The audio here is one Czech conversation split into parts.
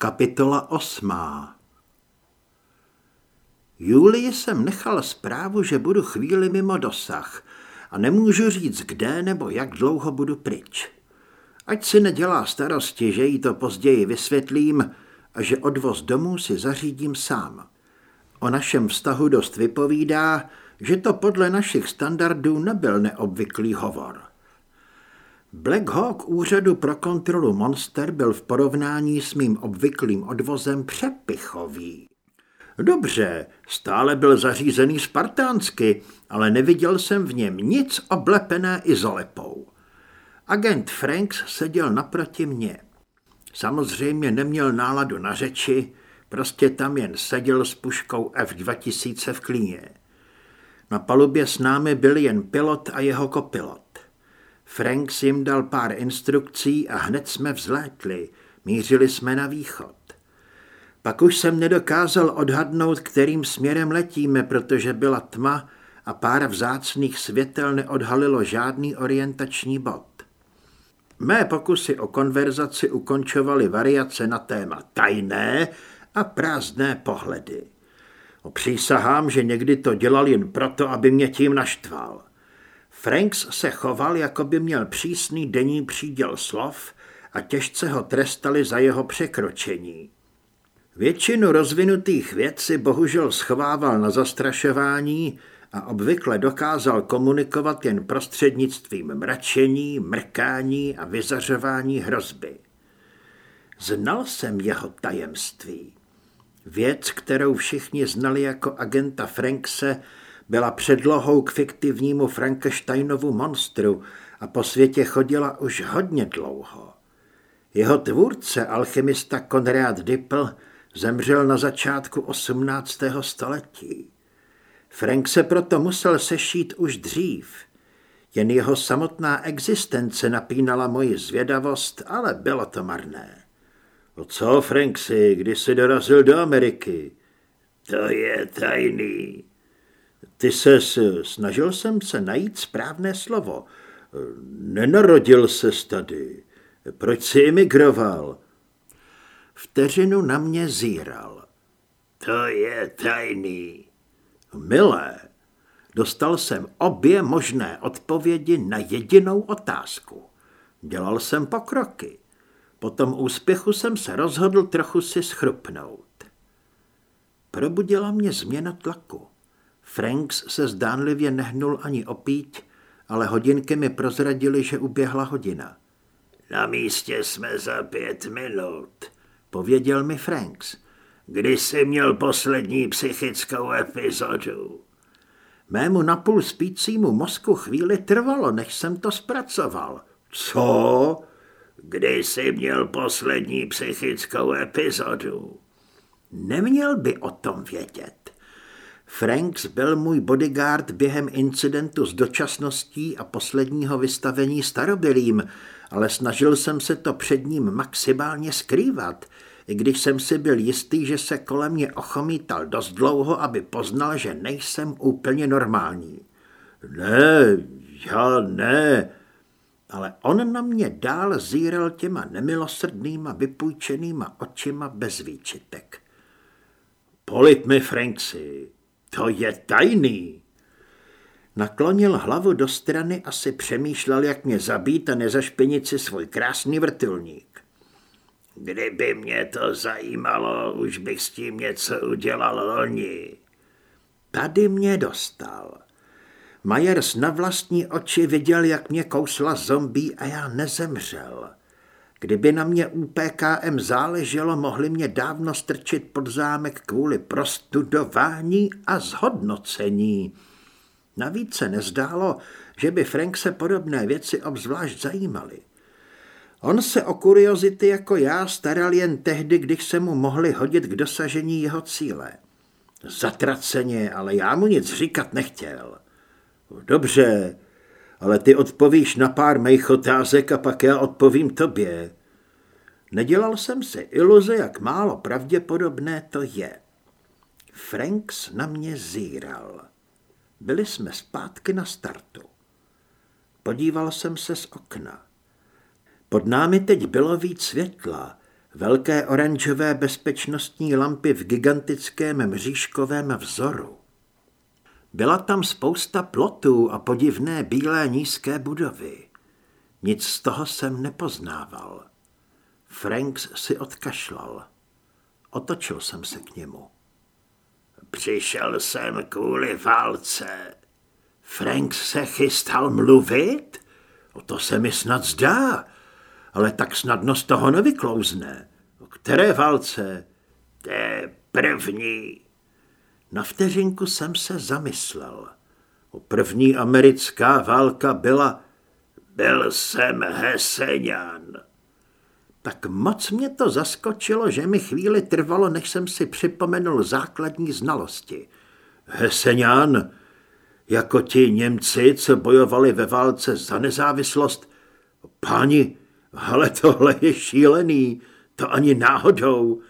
Kapitola osmá Julii jsem nechal zprávu, že budu chvíli mimo dosah a nemůžu říct, kde nebo jak dlouho budu pryč. Ať si nedělá starosti, že jí to později vysvětlím a že odvoz domů si zařídím sám. O našem vztahu dost vypovídá, že to podle našich standardů nebyl neobvyklý hovor. Black Hawk úřadu pro kontrolu monster byl v porovnání s mým obvyklým odvozem přepichový. Dobře, stále byl zařízený spartánsky, ale neviděl jsem v něm nic oblepené izolepou. Agent Franks seděl naproti mně. Samozřejmě neměl náladu na řeči, prostě tam jen seděl s puškou F-2000 v klíně. Na palubě s námi byl jen pilot a jeho kopilot. Franks jim dal pár instrukcí a hned jsme vzlétli. Mířili jsme na východ. Pak už jsem nedokázal odhadnout, kterým směrem letíme, protože byla tma a pár vzácných světel neodhalilo žádný orientační bod. Mé pokusy o konverzaci ukončovaly variace na téma tajné a prázdné pohledy. Opřísahám, že někdy to dělal jen proto, aby mě tím naštval. Franks se choval, jako by měl přísný denní příděl slov a těžce ho trestali za jeho překročení. Většinu rozvinutých věcí bohužel schovával na zastrašování a obvykle dokázal komunikovat jen prostřednictvím mračení, mrkání a vyzařování hrozby. Znal jsem jeho tajemství. Věc, kterou všichni znali jako agenta Frankse, byla předlohou k fiktivnímu Frankensteinovu monstru a po světě chodila už hodně dlouho. Jeho tvůrce, alchymista Konrad Dippel, zemřel na začátku 18. století. Frank se proto musel sešít už dřív. Jen jeho samotná existence napínala moji zvědavost, ale bylo to marné. O co, Franksy, kdy jsi dorazil do Ameriky? To je tajný, ty se snažil jsem se najít správné slovo. Nenarodil se tady. Proč jsi emigroval? Vteřinu na mě zíral. To je tajný. Milé, dostal jsem obě možné odpovědi na jedinou otázku. Dělal jsem pokroky. Po tom úspěchu jsem se rozhodl trochu si schrupnout. Probudila mě změna tlaku. Franks se zdánlivě nehnul ani opít, ale hodinky mi prozradili, že uběhla hodina. Na místě jsme za pět minut, pověděl mi Franks. Kdy jsi měl poslední psychickou epizodu? Mému napůl spícímu mozku chvíli trvalo, než jsem to zpracoval. Co? Kdy jsi měl poslední psychickou epizodu? Neměl by o tom vědět. Franks byl můj bodyguard během incidentu s dočasností a posledního vystavení starobilým, ale snažil jsem se to před ním maximálně skrývat, i když jsem si byl jistý, že se kolem mě ochomítal dost dlouho, aby poznal, že nejsem úplně normální. Ne, já ne. Ale on na mě dál zíral těma nemilosrdnýma vypůjčenýma očima bez výčitek. Polip mi, Franksy, to je tajný. Naklonil hlavu do strany a si přemýšlel, jak mě zabít a nezašpinit si svůj krásný vrtulník. Kdyby mě to zajímalo, už bych s tím něco udělal loni. Tady mě dostal. Majers na vlastní oči viděl, jak mě kousla zombí a já nezemřel. Kdyby na mě u PKM záleželo, mohli mě dávno strčit pod zámek kvůli prostudování a zhodnocení. Navíc se nezdálo, že by Frank se podobné věci obzvlášť zajímaly. On se o kuriozity jako já staral jen tehdy, když se mu mohli hodit k dosažení jeho cíle. Zatraceně, ale já mu nic říkat nechtěl. Dobře, ale ty odpovíš na pár mých otázek a pak já odpovím tobě. Nedělal jsem si iluze, jak málo pravděpodobné to je. Franks na mě zíral. Byli jsme zpátky na startu. Podíval jsem se z okna. Pod námi teď bylo víc světla. Velké oranžové bezpečnostní lampy v gigantickém mřížkovém vzoru. Byla tam spousta plotů a podivné bílé nízké budovy. Nic z toho jsem nepoznával. Franks si odkašlal. Otočil jsem se k němu. Přišel jsem kvůli válce. Franks se chystal mluvit? O to se mi snad zdá, ale tak snadno z toho nevyklouzne. O které válce? Té první. Na vteřinku jsem se zamyslel. O první americká válka byla... Byl jsem Heseňan. Tak moc mě to zaskočilo, že mi chvíli trvalo, než jsem si připomenul základní znalosti. Heseňan, jako ti Němci, co bojovali ve válce za nezávislost. Páni, ale tohle je šílený, to ani náhodou.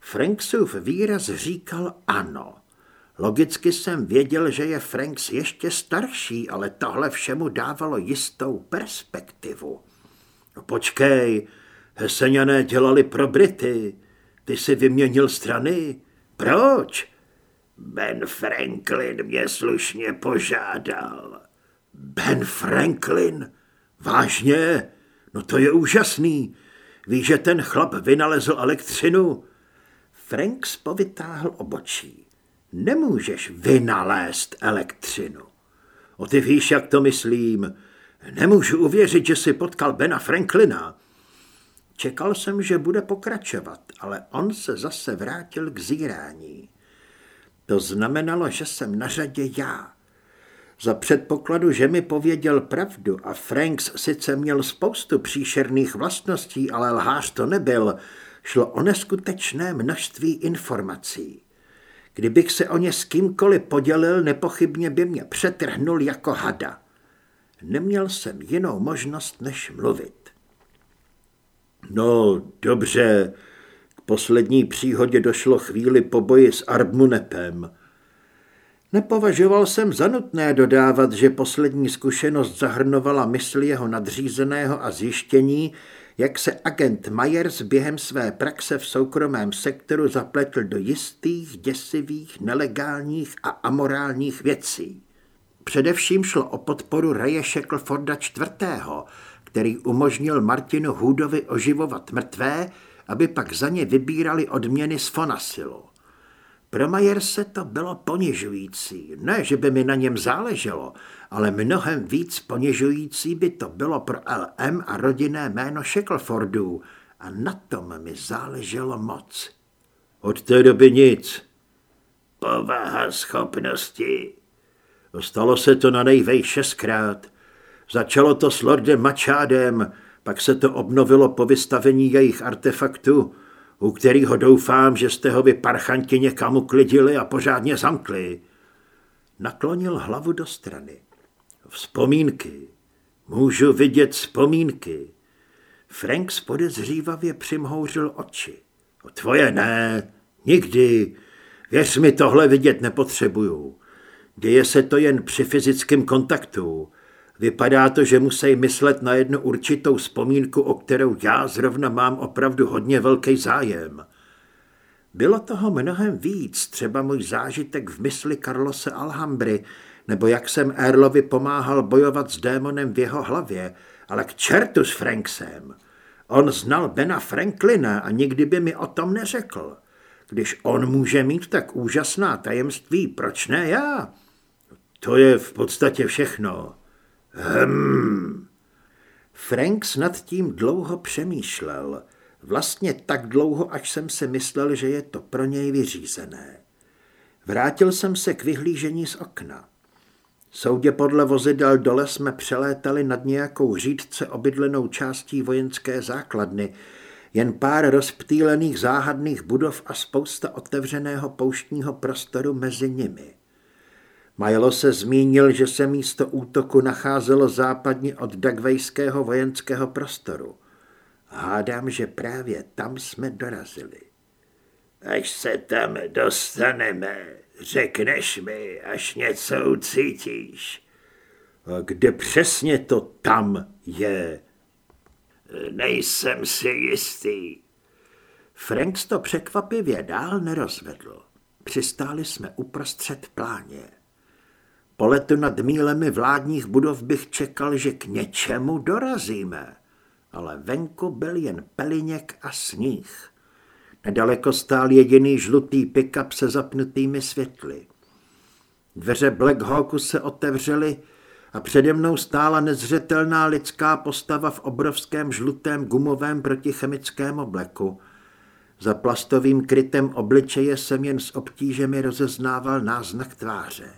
Franksův výraz říkal ano. Logicky jsem věděl, že je Franks ještě starší, ale tohle všemu dávalo jistou perspektivu. No počkej, Heseňané dělali pro Brity. Ty si vyměnil strany? Proč? Ben Franklin mě slušně požádal. Ben Franklin? Vážně? No to je úžasný. Víš, že ten chlap vynalezl elektřinu? Franks povytáhl obočí. Nemůžeš vynalézt elektřinu. O ty víš, jak to myslím. Nemůžu uvěřit, že si potkal Bena Franklina. Čekal jsem, že bude pokračovat, ale on se zase vrátil k zírání. To znamenalo, že jsem na řadě já. Za předpokladu, že mi pověděl pravdu a Franks sice měl spoustu příšerných vlastností, ale lhář to nebyl, šlo o neskutečné množství informací. Kdybych se o ně s kýmkoliv podělil, nepochybně by mě přetrhnul jako hada. Neměl jsem jinou možnost, než mluvit. No, dobře, k poslední příhodě došlo chvíli po boji s Arbmunepem. Nepovažoval jsem za nutné dodávat, že poslední zkušenost zahrnovala mysli jeho nadřízeného a zjištění, jak se agent Myers během své praxe v soukromém sektoru zapletl do jistých, děsivých, nelegálních a amorálních věcí. Především šlo o podporu Raye Shackleforda IV., který umožnil Martinu Hoodovi oživovat mrtvé, aby pak za ně vybírali odměny z Fonasilu. Pro Majerse to bylo ponižující. Ne, že by mi na něm záleželo, ale mnohem víc ponižující by to bylo pro LM a rodinné jméno Shacklefordů a na tom mi záleželo moc. Od té doby nic. Povaha schopnosti. Stalo se to na nejvej šestkrát. Začalo to s Lordem Mačádem, pak se to obnovilo po vystavení jejich artefaktů, u kterého doufám, že jste ho vy parchanti někam uklidili a pořádně zamkli. Naklonil hlavu do strany. Vzpomínky. Můžu vidět vzpomínky. Frank podezřívavě přimhouřil oči. O tvoje ne, nikdy. Věř mi, tohle vidět nepotřebuju. Děje se to jen při fyzickém kontaktu. Vypadá to, že musí myslet na jednu určitou vzpomínku, o kterou já zrovna mám opravdu hodně velký zájem. Bylo toho mnohem víc, třeba můj zážitek v mysli Carlose Alhambry, nebo jak jsem Erlovi pomáhal bojovat s démonem v jeho hlavě, ale k čertu s Franksem. On znal Bena Franklina a nikdy by mi o tom neřekl. Když on může mít tak úžasná tajemství, proč ne já? To je v podstatě všechno. Hmm. Franks nad tím dlouho přemýšlel. Vlastně tak dlouho, až jsem si myslel, že je to pro něj vyřízené. Vrátil jsem se k vyhlížení z okna. Soudě podle vozidel dole jsme přelétali nad nějakou řídce obydlenou částí vojenské základny, jen pár rozptýlených záhadných budov a spousta otevřeného pouštního prostoru mezi nimi. Majlo se zmínil, že se místo útoku nacházelo západně od Dagvejského vojenského prostoru. Hádám, že právě tam jsme dorazili. Až se tam dostaneme, řekneš mi, až něco ucítíš. A kde přesně to tam je? Nejsem si jistý. Franks to překvapivě dál nerozvedl. Přistáli jsme uprostřed pláně. Po letu nad mílemi vládních budov bych čekal, že k něčemu dorazíme, ale venku byl jen peliněk a sníh. Nedaleko stál jediný žlutý pick-up se zapnutými světly. Dveře Black Hawku se otevřely a přede mnou stála nezřetelná lidská postava v obrovském žlutém gumovém protichemickém obleku. Za plastovým krytem obličeje jsem jen s obtížemi rozeznával náznak tváře.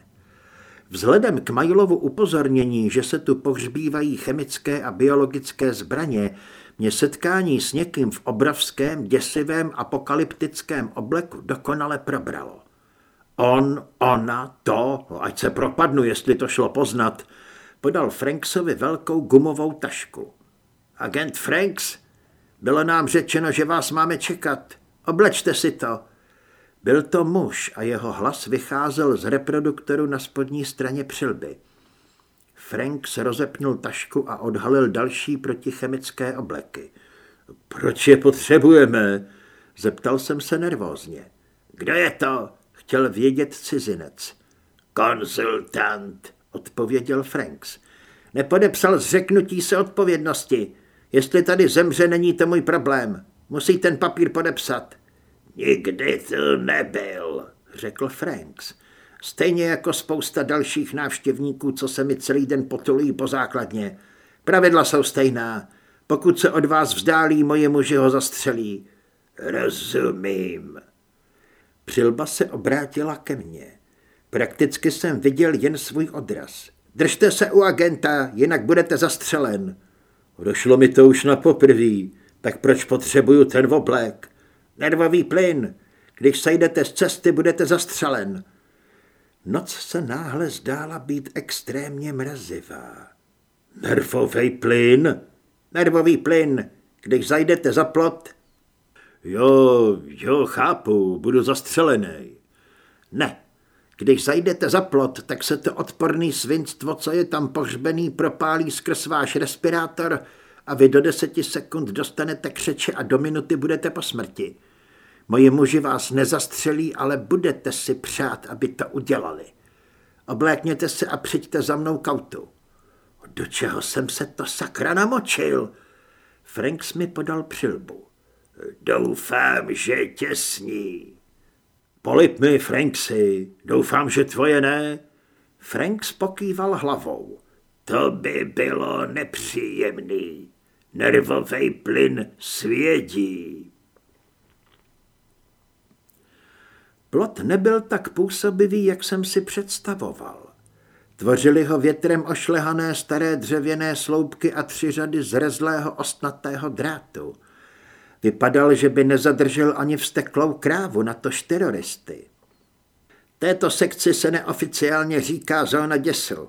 Vzhledem k Majlovu upozornění, že se tu pohřbívají chemické a biologické zbraně, mě setkání s někým v obrovském, děsivém, apokalyptickém obleku dokonale probralo. On, ona, to, ať se propadnu, jestli to šlo poznat, podal Franksovi velkou gumovou tašku. Agent Franks, bylo nám řečeno, že vás máme čekat. Oblečte si to. Byl to muž a jeho hlas vycházel z reproduktoru na spodní straně přilby. Franks rozepnul tašku a odhalil další protichemické obleky. Proč je potřebujeme? Zeptal jsem se nervózně. Kdo je to? Chtěl vědět cizinec. Konzultant, odpověděl Franks. Nepodepsal zřeknutí se odpovědnosti. Jestli tady zemře, není to můj problém. Musí ten papír podepsat. Nikdy to nebyl, řekl Franks. Stejně jako spousta dalších návštěvníků, co se mi celý den potulují po základně. Pravidla jsou stejná. Pokud se od vás vzdálí, moje muži ho zastřelí. Rozumím. Přilba se obrátila ke mně. Prakticky jsem viděl jen svůj odraz. Držte se u agenta, jinak budete zastřelen. Došlo mi to už na poprví, tak proč potřebuju ten oblek? Nervový plyn. Když sejdete z cesty, budete zastřelen. Noc se náhle zdála být extrémně mrazivá. Nervový plyn? Nervový plyn. Když zajdete za plot... Jo, jo, chápu, budu zastřelený. Ne, když zajdete za plot, tak se to odporný svinstvo, co je tam pohřbený, propálí skrz váš respirátor a vy do deseti sekund dostanete křeče a do minuty budete po smrti. Moji muži vás nezastřelí, ale budete si přát, aby to udělali. Oblékněte se a přijďte za mnou kautu. Do čeho jsem se to sakra namočil? Franks mi podal přilbu. Doufám, že těsní. Polip mi, Franksy, doufám, že tvoje ne. Franks pokýval hlavou. To by bylo nepříjemný. Nervový plyn svědí. Plot nebyl tak působivý, jak jsem si představoval. Tvořili ho větrem ošlehané staré dřevěné sloupky a tři řady zrezlého ostnatého drátu. Vypadal, že by nezadržel ani vsteklou krávu, na tož teroristy. Této sekci se neoficiálně říká zóna děsu.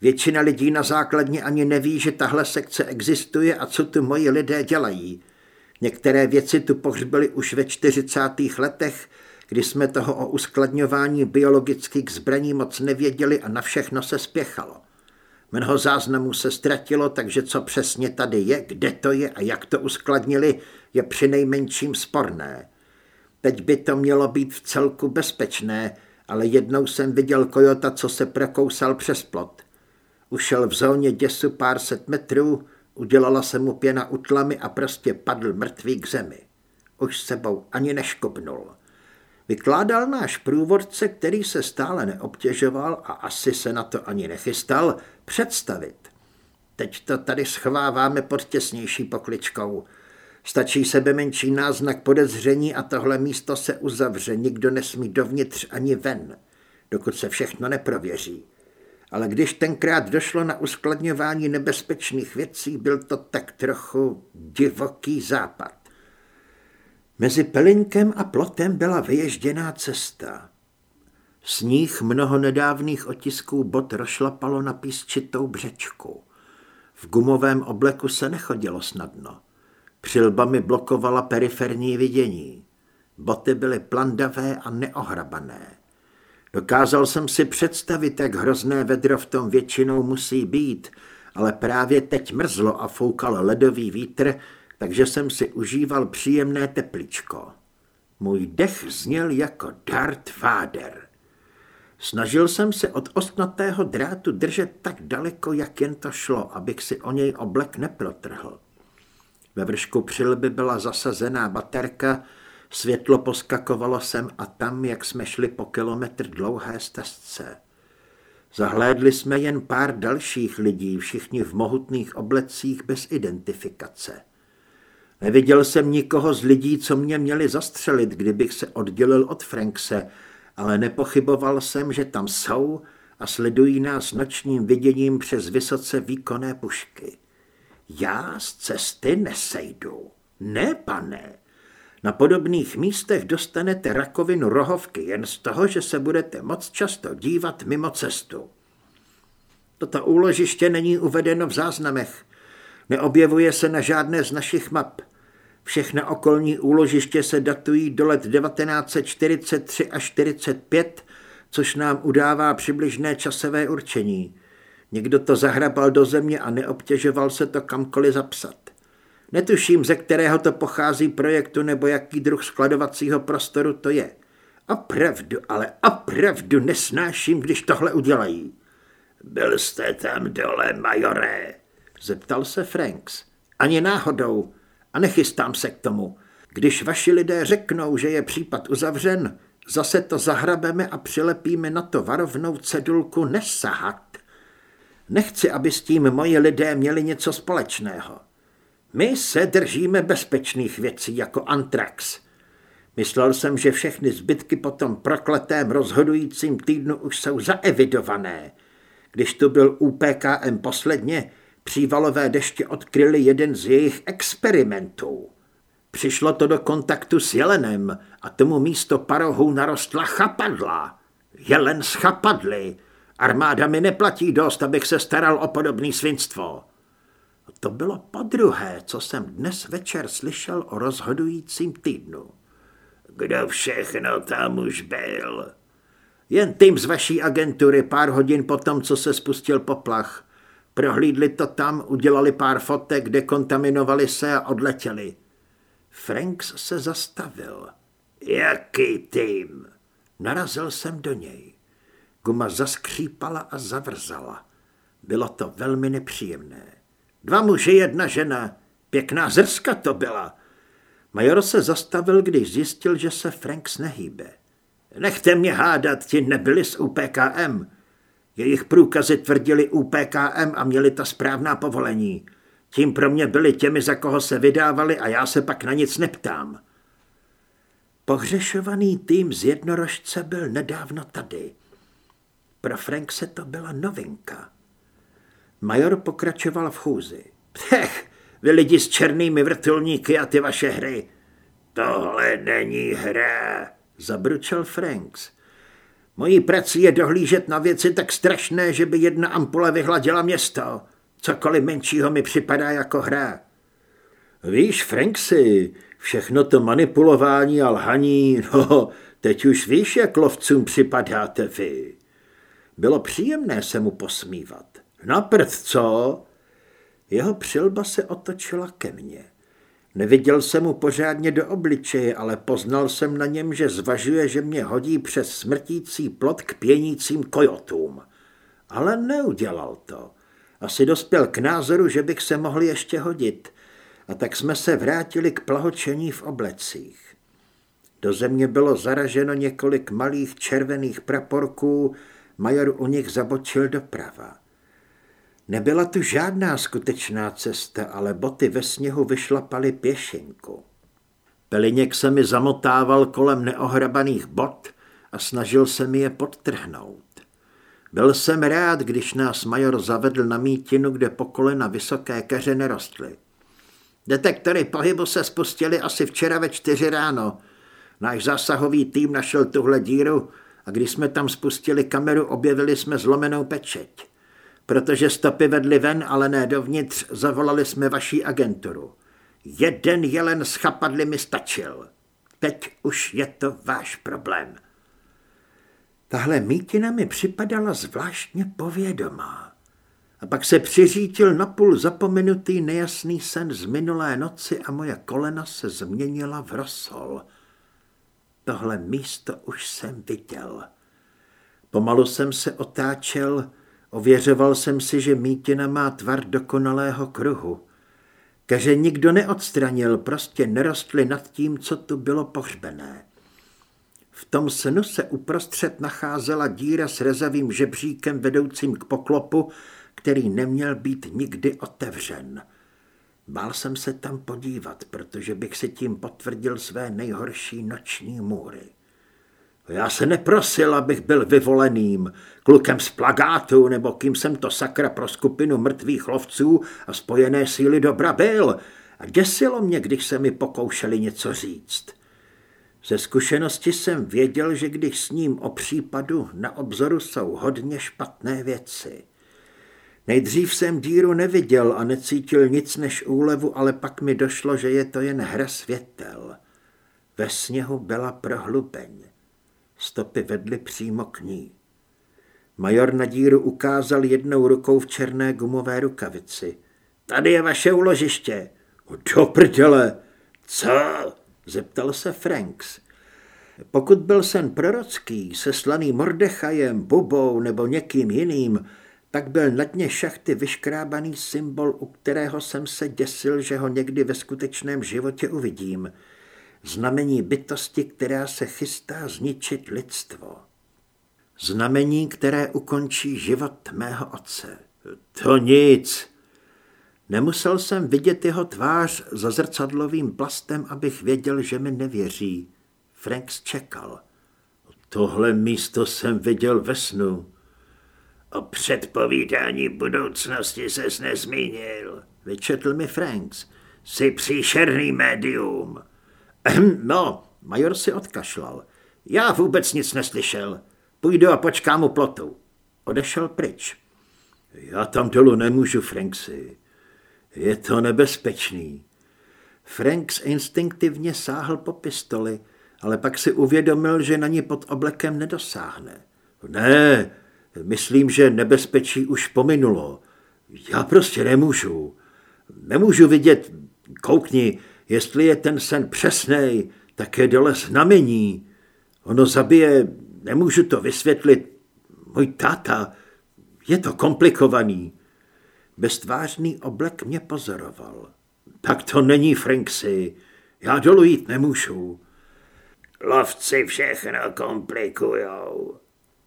Většina lidí na základně ani neví, že tahle sekce existuje a co tu moji lidé dělají. Některé věci tu pohřbili už ve 40. letech, kdy jsme toho o uskladňování biologických zbraní moc nevěděli a na všechno se spěchalo. Mnoho záznamů se ztratilo, takže co přesně tady je, kde to je a jak to uskladnili, je přinejmenším sporné. Teď by to mělo být v celku bezpečné, ale jednou jsem viděl kojota, co se prokousal přes plot. Ušel v zóně děsu pár set metrů, udělala se mu pěna utlamy a prostě padl mrtvý k zemi. Už sebou ani neškopnul. Vykládal náš průvodce, který se stále neobtěžoval a asi se na to ani nechystal, představit. Teď to tady schováváme pod těsnější pokličkou. Stačí sebe menší náznak podezření a tohle místo se uzavře, nikdo nesmí dovnitř ani ven, dokud se všechno neprověří. Ale když tenkrát došlo na uskladňování nebezpečných věcí, byl to tak trochu divoký západ. Mezi Pelinkem a plotem byla vyježděná cesta. Sníh mnoho nedávných otisků bot rošlapalo na písčitou břečku. V gumovém obleku se nechodilo snadno. Přilba mi blokovala periferní vidění. Boty byly plandavé a neohrabané. Dokázal jsem si představit, jak hrozné vedro v tom většinou musí být, ale právě teď mrzlo a foukal ledový vítr, takže jsem si užíval příjemné tepličko. Můj dech zněl jako Darth Vader. Snažil jsem se od ostnatého drátu držet tak daleko, jak jen to šlo, abych si o něj oblek neprotrhl. Ve vršku přilby byla zasazená baterka, světlo poskakovalo sem a tam, jak jsme šli po kilometr dlouhé stezce. Zahlédli jsme jen pár dalších lidí, všichni v mohutných oblecích bez identifikace. Neviděl jsem nikoho z lidí, co mě měli zastřelit, kdybych se oddělil od Frankse, ale nepochyboval jsem, že tam jsou a sledují nás nočním viděním přes vysoce výkonné pušky. Já z cesty nesejdu. Ne, pane. Na podobných místech dostanete rakovinu rohovky jen z toho, že se budete moc často dívat mimo cestu. Toto úložiště není uvedeno v záznamech. Neobjevuje se na žádné z našich map. Všechna okolní úložiště se datují do let 1943 až 45, což nám udává přibližné časové určení. Někdo to zahrabal do země a neobtěžoval se to kamkoliv zapsat. Netuším, ze kterého to pochází projektu nebo jaký druh skladovacího prostoru to je. Opravdu, ale opravdu nesnáším, když tohle udělají. Byl jste tam dole, majoré? Zeptal se Franks. Ani náhodou. A nechystám se k tomu. Když vaši lidé řeknou, že je případ uzavřen, zase to zahrabeme a přilepíme na to varovnou cedulku nesahat. Nechci, aby s tím moji lidé měli něco společného. My se držíme bezpečných věcí jako Antrax. Myslel jsem, že všechny zbytky po tom prokletém rozhodujícím týdnu už jsou zaevidované. Když tu byl UPKM posledně, přívalové deště odkryly jeden z jejich experimentů. Přišlo to do kontaktu s jelenem a tomu místo parohů narostla chapadla. Jelen z chapadly. Armáda mi neplatí dost, abych se staral o podobný svinstvo. To bylo podruhé, co jsem dnes večer slyšel o rozhodujícím týdnu. Kdo všechno tam už byl? Jen tým z vaší agentury pár hodin po tom, co se spustil poplach. Prohlídli to tam, udělali pár fotek, dekontaminovali se a odletěli. Franks se zastavil. Jaký tým? Narazil jsem do něj. Guma zaskřípala a zavrzala. Bylo to velmi nepříjemné. Dva muži, jedna žena. Pěkná zrska to byla. Major se zastavil, když zjistil, že se Franks nehýbe. Nechte mě hádat, ti nebyli z UPKM. Jejich průkazy tvrdili UPKM a měli ta správná povolení. Tím pro mě byli těmi, za koho se vydávali a já se pak na nic neptám. Pohřešovaný tým z jednorožce byl nedávno tady. Pro se to byla novinka. Major pokračoval v chůzi. Pech, vy lidi s černými vrtulníky a ty vaše hry. Tohle není hra, zabručel Franks. Mojí prací je dohlížet na věci tak strašné, že by jedna ampule vyhladila město. Cokoliv menšího mi připadá jako hra. Víš, Franksy, všechno to manipulování a lhaní, no, teď už víš, jak lovcům připadáte vy. Bylo příjemné se mu posmívat. Naprd, co? Jeho přilba se otočila ke mně. Neviděl jsem mu pořádně do obličeje, ale poznal jsem na něm, že zvažuje, že mě hodí přes smrtící plot k pěnícím kojotům. Ale neudělal to. Asi dospěl k názoru, že bych se mohl ještě hodit. A tak jsme se vrátili k plahočení v oblecích. Do země bylo zaraženo několik malých červených praporků, major u nich zabočil doprava. Nebyla tu žádná skutečná cesta, ale boty ve sněhu vyšlapaly pěšinku. Peliněk se mi zamotával kolem neohrabaných bot a snažil se mi je podtrhnout. Byl jsem rád, když nás major zavedl na mítinu, kde po kolena vysoké keře nerostly. Detektory pohybu se spustily asi včera ve čtyři ráno. Náš zásahový tým našel tuhle díru a když jsme tam spustili kameru, objevili jsme zlomenou pečeť. Protože stopy vedly ven, ale ne dovnitř, zavolali jsme vaší agenturu. Jeden jelen s chapadly mi stačil. Teď už je to váš problém. Tahle mítina mi připadala zvláštně povědomá. A pak se přiřítil napůl zapomenutý nejasný sen z minulé noci a moje kolena se změnila v rosol. Tohle místo už jsem viděl. Pomalu jsem se otáčel, ověřoval jsem si, že mítina má tvar dokonalého kruhu. Keže nikdo neodstranil, prostě nerostly nad tím, co tu bylo pohřbené. V tom snu se uprostřed nacházela díra s rezavým žebříkem vedoucím k poklopu, který neměl být nikdy otevřen. Bál jsem se tam podívat, protože bych si tím potvrdil své nejhorší noční můry. Já se neprosil, abych byl vyvoleným, klukem z plagátu, nebo kým jsem to sakra pro skupinu mrtvých lovců a spojené síly dobra byl. A děsilo mě, když se mi pokoušeli něco říct. Ze zkušenosti jsem věděl, že když s ním o případu na obzoru jsou hodně špatné věci. Nejdřív jsem díru neviděl a necítil nic než úlevu, ale pak mi došlo, že je to jen hra světel. Ve sněhu byla prohlubeň. Stopy vedly přímo k ní. Major na díru ukázal jednou rukou v černé gumové rukavici. Tady je vaše uložiště. Do prdele. Co? Zeptal se Franks. Pokud byl sen prorocký, seslaný Mordechajem, Bubou nebo někým jiným, tak byl na dně šachty vyškrábaný symbol, u kterého jsem se děsil, že ho někdy ve skutečném životě uvidím. Znamení bytosti, která se chystá zničit lidstvo. Znamení, které ukončí život mého otce. To nic. Nemusel jsem vidět jeho tvář za zrcadlovým plastem, abych věděl, že mi nevěří. Franks čekal. Tohle místo jsem viděl ve snu. O předpovídání budoucnosti ses nezmínil, vyčetl mi Franks. Jsi příšerný médium. No, major si odkašlal. Já vůbec nic neslyšel. Půjdu a počkám u plotu. Odešel pryč. Já tam dolů nemůžu, Franksy. Je to nebezpečný. Franks instinktivně sáhl po pistoli, ale pak si uvědomil, že na ní pod oblekem nedosáhne. Ne, myslím, že nebezpečí už pominulo. Já prostě nemůžu. Nemůžu vidět, koukni, jestli je ten sen přesnej, tak je dole znamení. Ono zabije, nemůžu to vysvětlit, můj táta, je to komplikovaný. Beztvářný oblek mě pozoroval. Tak to není, Franksy. Já dolů jít nemůžu. Lovci všechno komplikujou.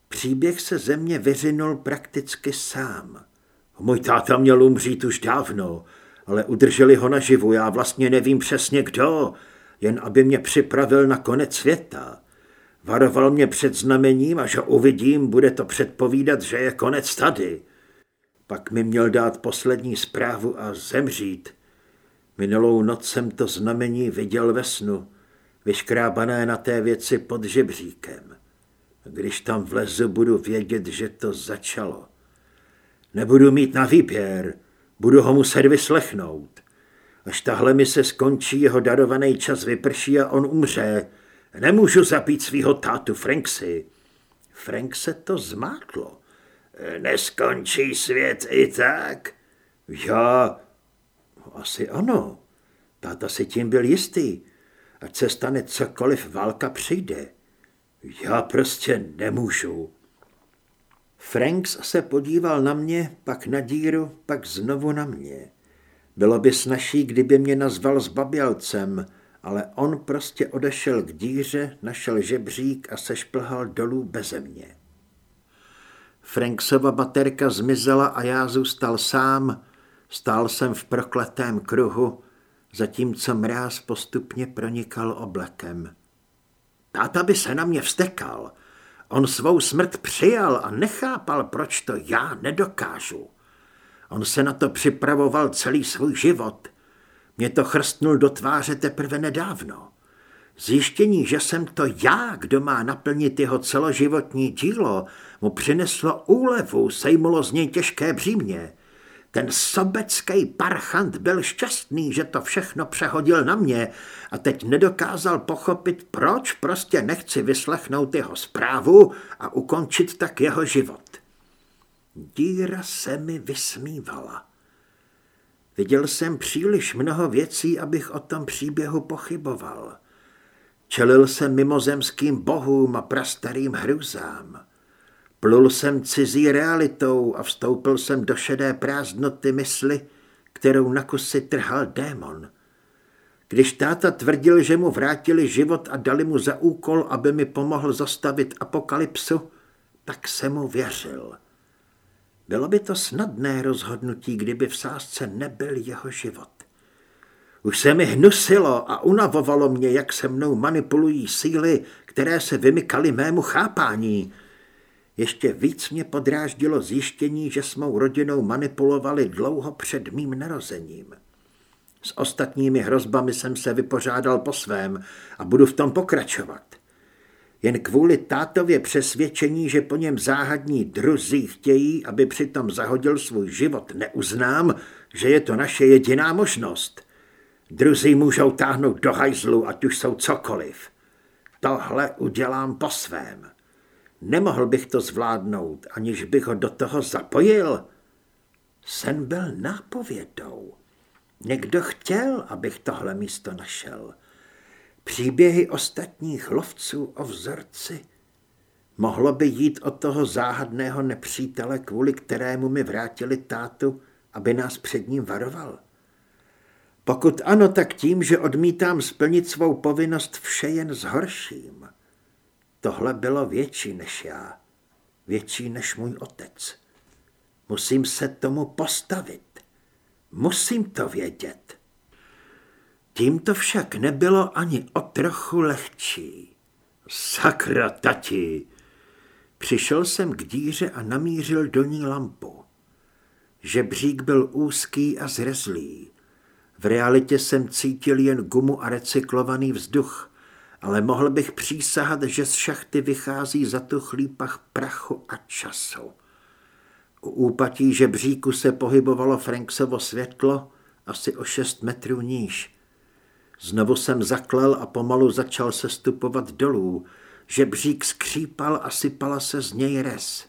Příběh se ze mě vyřinul prakticky sám. Můj táta měl umřít už dávno, ale udrželi ho naživu. Já vlastně nevím přesně kdo, jen aby mě připravil na konec světa. Varoval mě před znamením a že uvidím, bude to předpovídat, že je konec tady. Pak mi měl dát poslední zprávu a zemřít. Minulou noc jsem to znamení viděl ve snu, vyškrábané na té věci pod žebříkem. Když tam vlezu, budu vědět, že to začalo. Nebudu mít na výběr, budu ho muset vyslechnout. Až tahle mi se skončí, jeho darovaný čas vyprší a on umře. Nemůžu zapít svého tátu Franksy. Frank se to zmátlo. Neskončí svět i tak? Já... Asi ano. Táta si tím byl jistý. Ať se stane cokoliv, válka přijde. Já prostě nemůžu. Franks se podíval na mě, pak na díru, pak znovu na mě. Bylo by snažší, kdyby mě nazval zbabělcem, ale on prostě odešel k díře, našel žebřík a sešplhal dolů beze mě. Franksova baterka zmizela a já zůstal sám. Stál jsem v prokletém kruhu, zatímco mráz postupně pronikal oblekem. Táta by se na mě vstekal. On svou smrt přijal a nechápal, proč to já nedokážu. On se na to připravoval celý svůj život. Mě to chrstnul do tváře teprve nedávno. Zjištění, že jsem to já, kdo má naplnit jeho celoživotní dílo, mu přineslo úlevu, sejmulo z něj těžké břímě. Ten sobecký parchant byl šťastný, že to všechno přehodil na mě a teď nedokázal pochopit, proč prostě nechci vyslechnout jeho zprávu a ukončit tak jeho život. Díra se mi vysmívala. Viděl jsem příliš mnoho věcí, abych o tom příběhu pochyboval. Čelil jsem mimozemským bohům a prastarým hrůzám. Plul jsem cizí realitou a vstoupil jsem do šedé prázdnoty mysli, kterou na kusy trhal démon. Když táta tvrdil, že mu vrátili život a dali mu za úkol, aby mi pomohl zastavit apokalypsu, tak se mu věřil. Bylo by to snadné rozhodnutí, kdyby v sázce nebyl jeho život. Už se mi hnusilo a unavovalo mě, jak se mnou manipulují síly, které se vymykaly mému chápání. Ještě víc mě podráždilo zjištění, že s mou rodinou manipulovali dlouho před mým narozením. S ostatními hrozbami jsem se vypořádal po svém a budu v tom pokračovat. Jen kvůli tátově přesvědčení, že po něm záhadní druzí chtějí, aby přitom zahodil svůj život, neuznám, že je to naše jediná možnost. Druzí můžou táhnout do hajzlu, ať už jsou cokoliv. Tohle udělám po svém. Nemohl bych to zvládnout, aniž bych ho do toho zapojil. Sen byl nápovědou. Někdo chtěl, abych tohle místo našel. Příběhy ostatních lovců o vzorci. Mohlo by jít od toho záhadného nepřítele, kvůli kterému mi vrátili tátu, aby nás před ním varoval. Pokud ano, tak tím, že odmítám splnit svou povinnost vše jen zhorším. Tohle bylo větší než já, větší než můj otec. Musím se tomu postavit. Musím to vědět. Tím to však nebylo ani o trochu lehčí. Sakra, tati! Přišel jsem k díře a namířil do ní lampu. Žebřík byl úzký a zrezlý. V realitě jsem cítil jen gumu a recyklovaný vzduch, ale mohl bych přísahat, že z šachty vychází zatuchlý pach prachu a času. U úpatí žebříku se pohybovalo Franksovo světlo asi o šest metrů níž. Znovu jsem zaklel a pomalu začal se stupovat dolů. Žebřík skřípal a sypala se z něj res.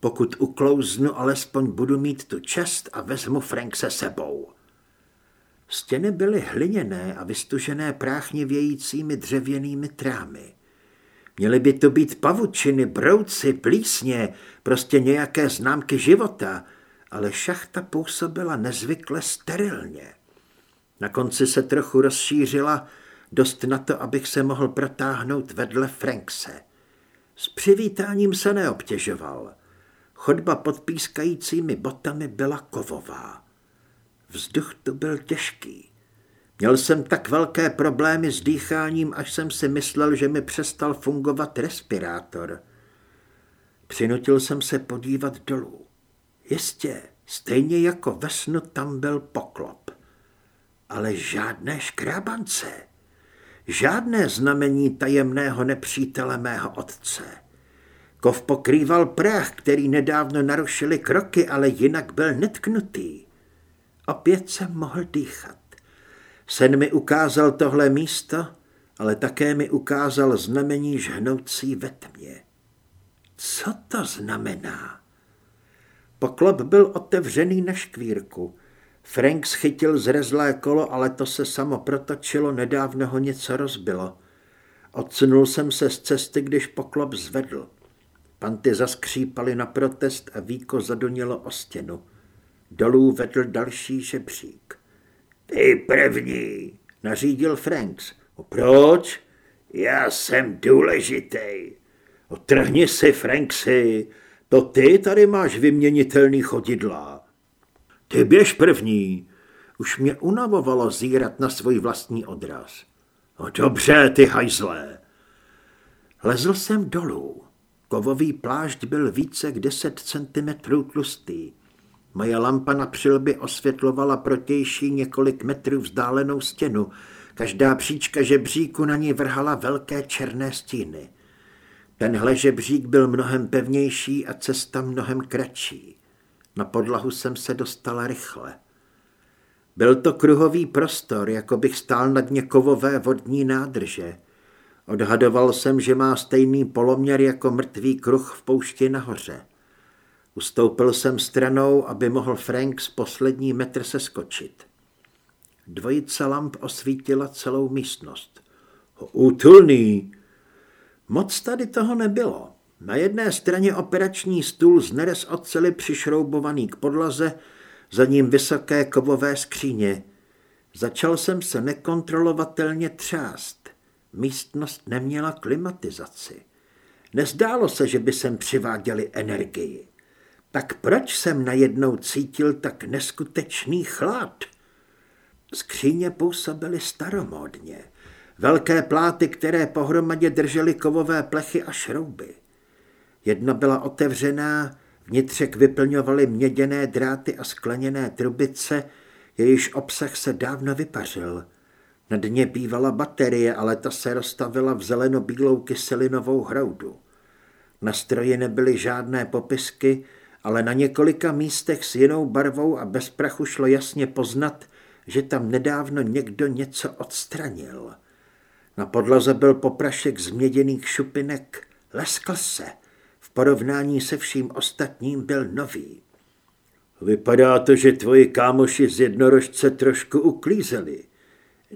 Pokud uklouznu, alespoň budu mít tu čest a vezmu Frank se sebou. Stěny byly hliněné a vystužené práchnivějícími dřevěnými trámy. Měly by to být pavučiny, brouci, plísně, prostě nějaké známky života, ale šachta působila nezvykle sterilně. Na konci se trochu rozšířila, dost na to, abych se mohl protáhnout vedle Frankse. S přivítáním se neobtěžoval. Chodba pod pískajícími botami byla kovová. Vzduch to byl těžký. Měl jsem tak velké problémy s dýcháním, až jsem si myslel, že mi přestal fungovat respirátor. Přinutil jsem se podívat dolů. Jistě, stejně jako ve snu tam byl poklop. Ale žádné škrábance. Žádné znamení tajemného nepřítele mého otce. Kov pokrýval prach, který nedávno narušili kroky, ale jinak byl netknutý. Opět jsem mohl dýchat. Sen mi ukázal tohle místo, ale také mi ukázal znamení žhnoucí ve tmě. Co to znamená? Poklop byl otevřený na škvírku. Frank schytil zrezlé kolo, ale to se samo protočilo, nedávno ho něco rozbilo. Odsunul jsem se z cesty, když poklop zvedl. Panty zaskřípaly na protest a víko zadonilo o stěnu. Dolů vedl další žebřík. Ty první, nařídil Franks. Proč? Já jsem důležitý. Otrhni si, Franksy, to ty tady máš vyměnitelný chodidla. Ty běž první. Už mě unavovalo zírat na svůj vlastní odraz. No dobře, ty hajzlé. Lezl jsem dolů. Kovový plášť byl více jak 10 centimetrů tlustý. Moje lampa na přilbě osvětlovala protější několik metrů vzdálenou stěnu. Každá příčka žebříku na ní vrhala velké černé stíny. Tenhle žebřík byl mnohem pevnější a cesta mnohem kratší. Na podlahu jsem se dostala rychle. Byl to kruhový prostor, jako bych stál na dně kovové vodní nádrže. Odhadoval jsem, že má stejný poloměr jako mrtvý kruh v poušti nahoře. Ustoupil jsem stranou, aby mohl Frank z poslední metr se skočit. Dvojice lamp osvítila celou místnost. Útulný! Moc tady toho nebylo. Na jedné straně operační stůl z nerez oceli přišroubovaný k podlaze, za ním vysoké kovové skříně. Začal jsem se nekontrolovatelně třást. Místnost neměla klimatizaci. Nezdálo se, že by sem přiváděli energii. Tak proč jsem najednou cítil tak neskutečný chlad? Skříně působily staromódně. Velké pláty, které pohromadě držely kovové plechy a šrouby. Jedna byla otevřená, vnitřek vyplňovaly měděné dráty a skleněné trubice, jejíž obsah se dávno vypařil. Na dně bývala baterie, ale ta se rozstavila v zeleno-bílou kyselinovou hroudu. Na stroji nebyly žádné popisky, ale na několika místech s jinou barvou a bez prachu šlo jasně poznat, že tam nedávno někdo něco odstranil. Na podlaze byl poprašek z měděných šupinek, leskl se. V porovnání se vším ostatním byl nový. Vypadá to, že tvoji kámoši z jednorožce trošku uklízeli.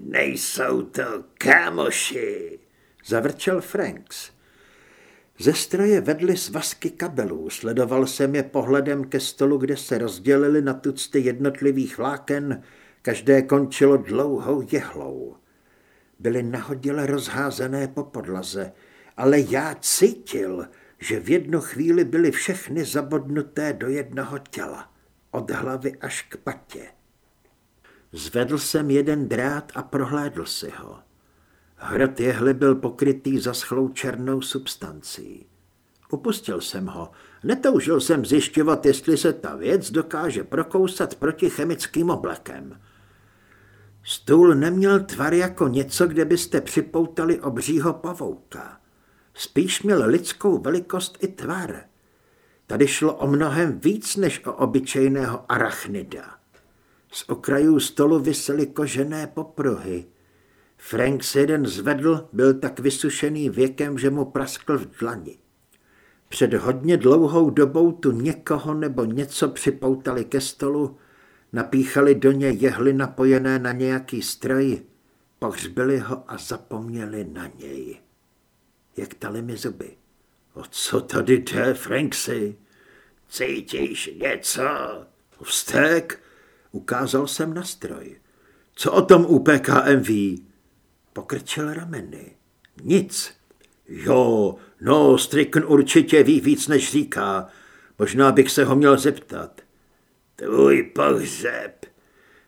Nejsou to kámoši, zavrčel Franks. Ze stroje vedly svazky kabelů, sledoval jsem je pohledem ke stolu, kde se rozdělili na tucty jednotlivých vláken, každé končilo dlouhou jehlou. Byly nahodile rozházené po podlaze, ale já cítil, že v jednu chvíli byly všechny zabodnuté do jednoho těla, od hlavy až k patě. Zvedl jsem jeden drát a prohlédl si ho. Hrad jehly byl pokrytý zaschlou černou substancí. Upustil jsem ho. Netoužil jsem zjišťovat, jestli se ta věc dokáže prokousat proti chemickým oblekem. Stůl neměl tvar jako něco, kde byste připoutali obřího pavouka. Spíš měl lidskou velikost i tvar. Tady šlo o mnohem víc než o obyčejného arachnida. Z okrajů stolu visely kožené popruhy. Frank se jeden zvedl, byl tak vysušený věkem, že mu praskl v dlani. Před hodně dlouhou dobou tu někoho nebo něco připoutali ke stolu, napíchali do něj jehly napojené na nějaký stroj, pohřbili ho a zapomněli na něj. Jak tali mi zuby. O co tady jde, Franksy? Cítíš něco? Vstek? Ukázal jsem na stroj. Co o tom UPKM ví? Pokrčil rameny. Nic. Jo, no, Strickn určitě ví víc, než říká. Možná bych se ho měl zeptat. Tvůj pohřeb.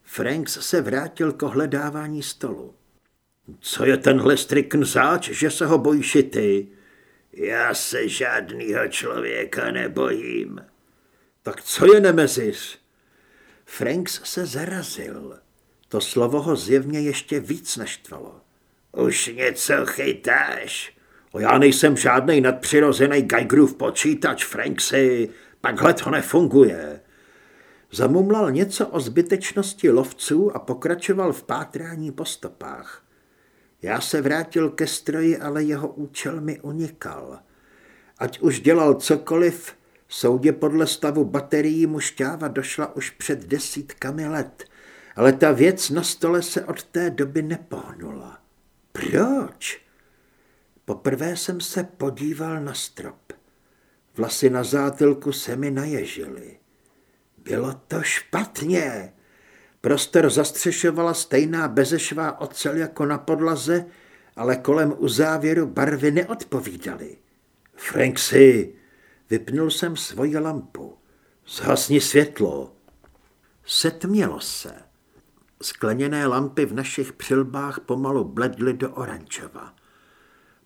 Franks se vrátil k ohledávání stolu. Co je tenhle Strickn záč, že se ho bojíš ty? Já se žádnýho člověka nebojím. Tak co je Nemezis? Franks se zarazil. To slovo ho zjevně ještě víc naštvalo. Už něco chytáš? O já nejsem žádný nadpřirozený Geigerův počítač, Franksy. Takhle to nefunguje. Zamumlal něco o zbytečnosti lovců a pokračoval v pátrání po stopách. Já se vrátil ke stroji, ale jeho účel mi unikal. Ať už dělal cokoliv, soudě podle stavu baterií mu šťáva došla už před desítkami let, ale ta věc na stole se od té doby nepohnula. Proč? Poprvé jsem se podíval na strop. Vlasy na zátilku se mi naježily. Bylo to špatně. Prostor zastřešovala stejná bezešvá ocel jako na podlaze, ale kolem u závěru barvy neodpovídaly. Franksy, vypnul jsem svoji lampu. Zhasni světlo. Setmělo se. Skleněné lampy v našich přilbách pomalu bledly do oranžova.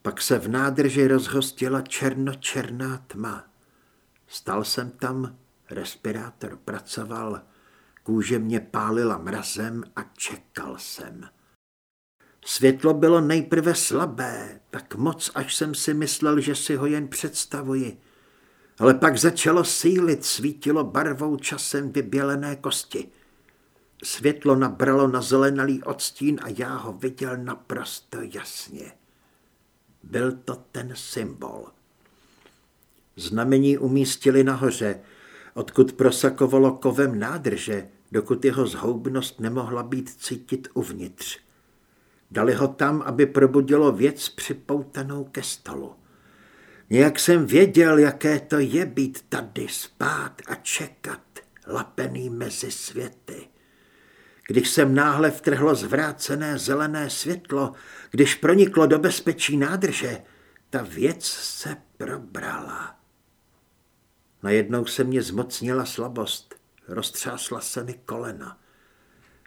Pak se v nádrži rozhostila černočerná tma. Stal jsem tam, respirátor pracoval, kůže mě pálila mrazem a čekal jsem. Světlo bylo nejprve slabé, tak moc, až jsem si myslel, že si ho jen představuji. Ale pak začalo sílit, svítilo barvou časem vybělené kosti. Světlo nabralo na zelenalý odstín a já ho viděl naprosto jasně. Byl to ten symbol. Znamení umístili nahoře. odkud prosakovalo kovem nádrže, dokud jeho zhoubnost nemohla být cítit uvnitř. Dali ho tam, aby probudilo věc připoutanou ke stolu. Nějak jsem věděl, jaké to je být tady, spát a čekat, lapený mezi světy. Když jsem náhle vtrhlo zvrácené zelené světlo, když proniklo do bezpečí nádrže, ta věc se probrala. Najednou se mě zmocnila slabost, roztřásla se mi kolena.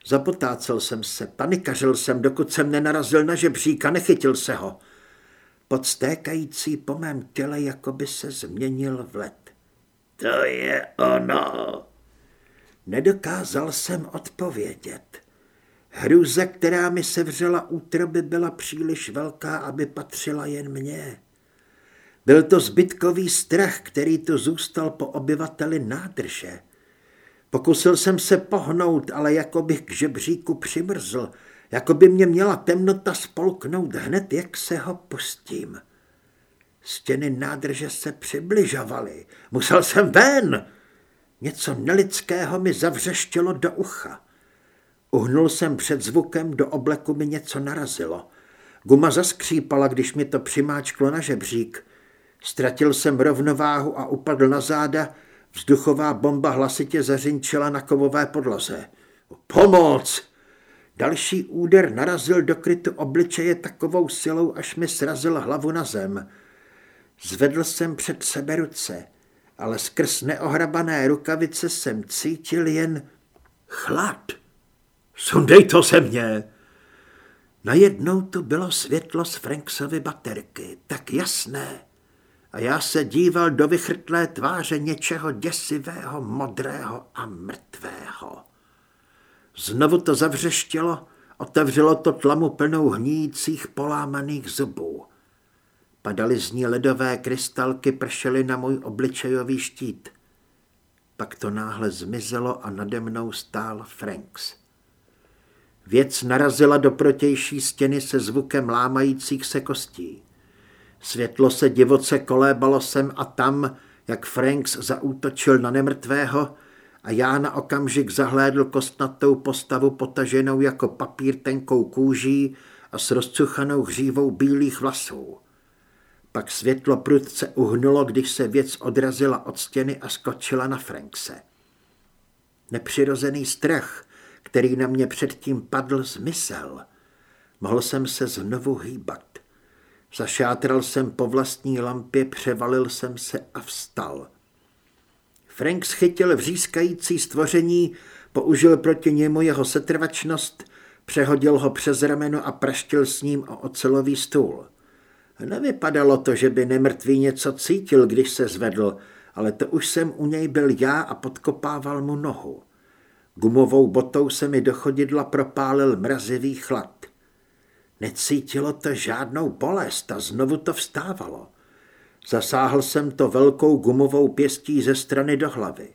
Zapotácel jsem se, panikařil jsem, dokud jsem nenarazil na žebřík a nechytil se ho. Podstékající po mém těle jako by se změnil v led. To je ono. Nedokázal jsem odpovědět. Hrůza, která mi sevřela útroby, byla příliš velká, aby patřila jen mně. Byl to zbytkový strach, který tu zůstal po obyvateli nádrže. Pokusil jsem se pohnout, ale jako bych k žebříku přimrzl, jako by mě měla temnota spolknout hned, jak se ho pustím. Stěny nádrže se přibližovaly. Musel jsem ven. Něco nelidského mi zavřeštělo do ucha. Uhnul jsem před zvukem, do obleku mi něco narazilo. Guma zaskřípala, když mi to přimáčklo na žebřík. Ztratil jsem rovnováhu a upadl na záda, vzduchová bomba hlasitě zařinčila na kovové podlaze. Pomoc! Další úder narazil do krytu obličeje takovou silou, až mi srazil hlavu na zem. Zvedl jsem před sebe ruce, ale skrz neohrabané rukavice jsem cítil jen chlad. Sundej to se mě! Najednou tu bylo světlo z Franksovy baterky, tak jasné. A já se díval do vychrtlé tváře něčeho děsivého, modrého a mrtvého. Znovu to zavřeštělo, otevřelo to tlamu plnou hníjících polámaných zubů. Padaly z ní ledové krystalky, pršely na můj obličejový štít. Pak to náhle zmizelo a nade mnou stál Franks. Věc narazila do protější stěny se zvukem lámajících se kostí. Světlo se divoce kolébalo sem a tam, jak Franks zaútočil na nemrtvého a já na okamžik zahlédl kostnatou postavu potaženou jako papír tenkou kůží a s rozcuchanou hřívou bílých vlasů. Pak světlo prudce uhnulo, když se věc odrazila od stěny a skočila na Frankse. Nepřirozený strach, který na mě předtím padl, zmysel. Mohl jsem se znovu hýbat. Zašátral jsem po vlastní lampě, převalil jsem se a vstal. Frank schytil vřískající stvoření, použil proti němu jeho setrvačnost, přehodil ho přes rameno a praštil s ním o ocelový stůl. Nevypadalo to, že by nemrtvý něco cítil, když se zvedl, ale to už jsem u něj byl já a podkopával mu nohu. Gumovou botou se mi do chodidla propálil mrazivý chlad. Necítilo to žádnou bolest a znovu to vstávalo. Zasáhl jsem to velkou gumovou pěstí ze strany do hlavy.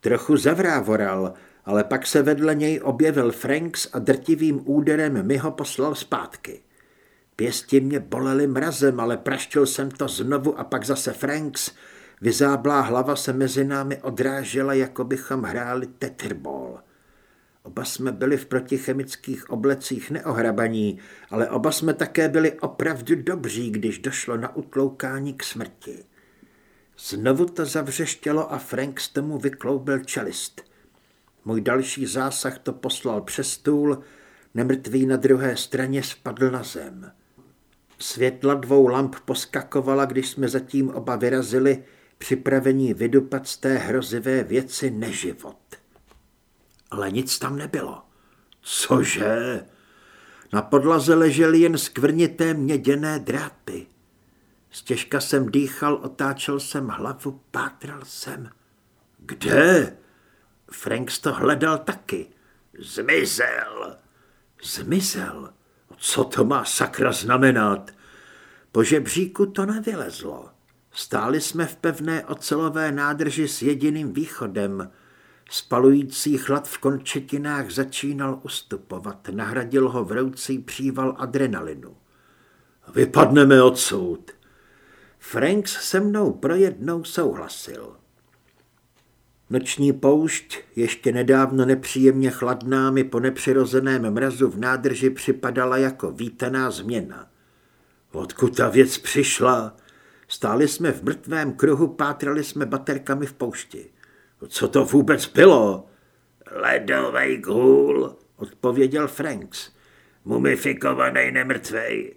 Trochu zavrávoral, ale pak se vedle něj objevil Franks a drtivým úderem mi ho poslal zpátky. Pěsti mě bolely mrazem, ale praštil jsem to znovu a pak zase Franks. Vyzáblá hlava se mezi námi odrážela, jako bychom hráli tetrbol. Oba jsme byli v protichemických oblecích neohrabaní, ale oba jsme také byli opravdu dobří, když došlo na utloukání k smrti. Znovu to zavřeštělo a Frank z tomu vykloubil čelist. Můj další zásah to poslal přes stůl, nemrtvý na druhé straně spadl na zem. Světla dvou lamp poskakovala, když jsme zatím oba vyrazili, připravení vydupat z té hrozivé věci neživot ale nic tam nebylo. Cože? Na podlaze ležely jen skvrnité měděné drápy. Stěžka jsem dýchal, otáčel jsem hlavu, pátral jsem. Kde? Franks to hledal taky. Zmizel. Zmizel? Co to má sakra znamenat? Po žebříku to nevylezlo. Stáli jsme v pevné ocelové nádrži s jediným východem. Spalující chlad v končetinách začínal ustupovat, nahradil ho vroucí příval adrenalinu. Vypadneme odsud. Franks se mnou projednou souhlasil. Noční poušť, ještě nedávno nepříjemně chladná mi po nepřirozeném mrazu v nádrži připadala jako vítaná změna. Odkud ta věc přišla? Stáli jsme v mrtvém kruhu, pátrali jsme baterkami v poušti. Co to vůbec bylo? Ledový gůl, odpověděl Franks. Mumifikovaný nemrtvej.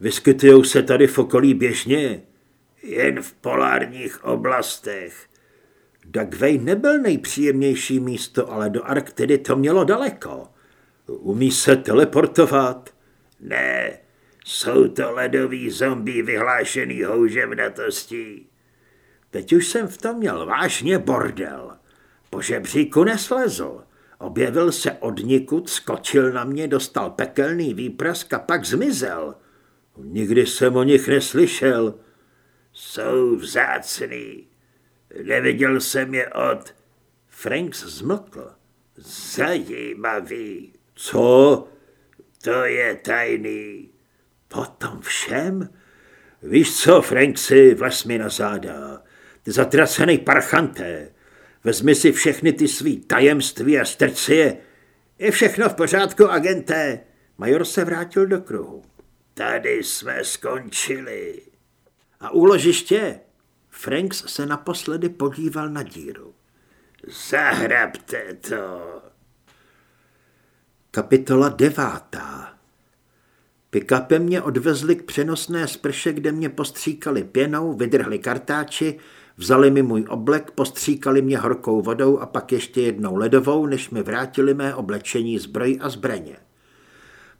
Vyskytujou se tady v okolí běžně? Jen v polárních oblastech. Dagway nebyl nejpříjemnější místo, ale do Arktidy to mělo daleko. Umí se teleportovat? Ne, jsou to ledový zombie vyhlášený houževnatostí. Teď už jsem v tom měl vážně bordel. Po žebříku neslezl. Objevil se od nikud, skočil na mě, dostal pekelný výprask a pak zmizel. Nikdy jsem o nich neslyšel. Jsou vzácný. Neviděl jsem je od... Franks zmlkl. Zajímavý. Co? To je tajný. Potom všem? Víš co, Franksy, vles mi na záda. Ty zatracený parchanté. Vezmi si všechny ty svý tajemství a strč je. Je všechno v pořádku, agenté. Major se vrátil do kruhu. Tady jsme skončili. A úložiště? Franks se naposledy podíval na díru. Zahrabte to. Kapitola devátá Pikapem mě odvezli k přenosné sprše, kde mě postříkali pěnou, vydrhli kartáči, vzali mi můj oblek, postříkali mě horkou vodou a pak ještě jednou ledovou, než mi vrátili mé oblečení zbroj a zbraně.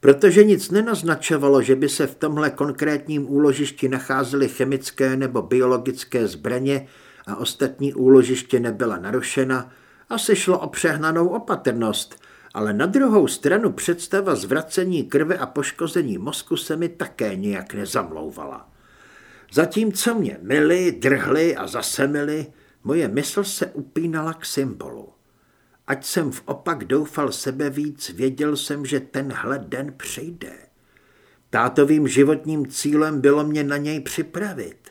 Protože nic nenaznačovalo, že by se v tomhle konkrétním úložišti nacházely chemické nebo biologické zbraně a ostatní úložiště nebyla narušena, asi šlo o přehnanou opatrnost, ale na druhou stranu představa zvracení krve a poškození mozku se mi také nijak nezamlouvala. Zatímco mě mili, drhli a zasemili, moje mysl se upínala k symbolu. Ať jsem v opak doufal sebe víc, věděl jsem, že tenhle den přijde. Tátovým životním cílem bylo mě na něj připravit.